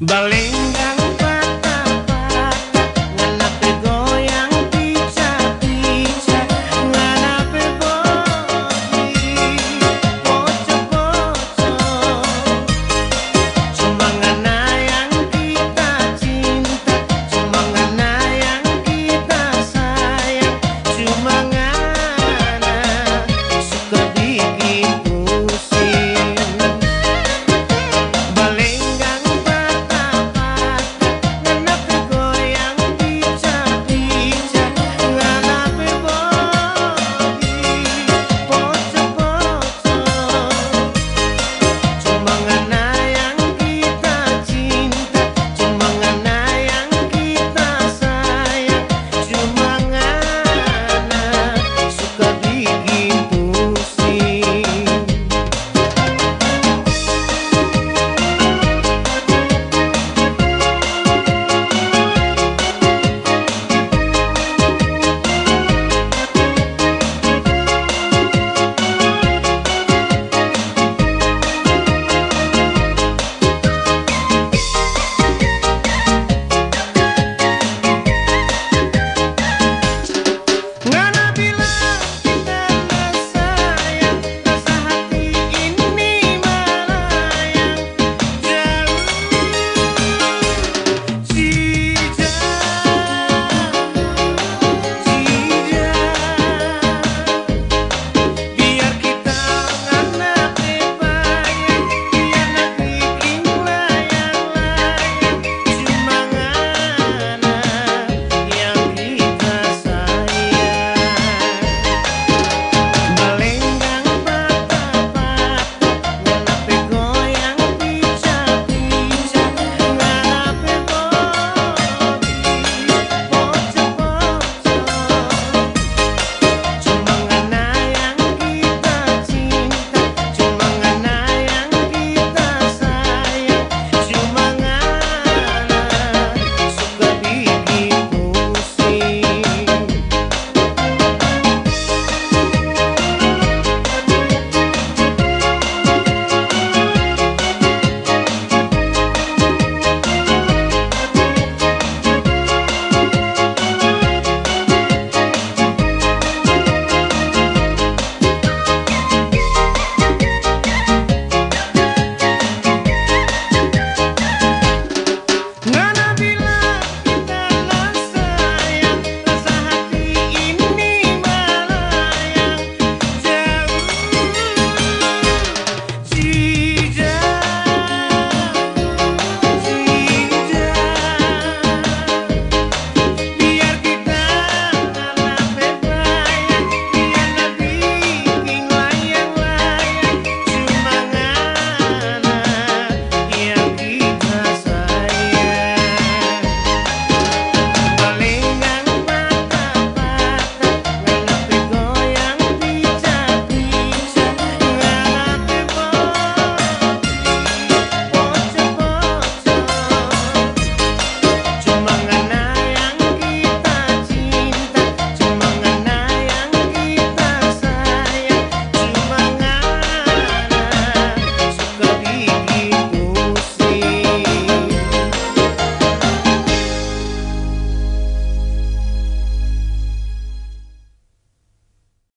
Balinga